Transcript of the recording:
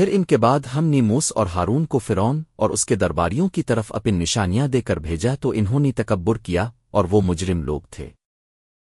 پھر ان کے بعد ہم نے موس اور ہارون کو فرون اور اس کے درباریوں کی طرف اپن نشانیاں دے کر بھیجا تو انہوں نے تکبر کیا اور وہ مجرم لوگ تھے۔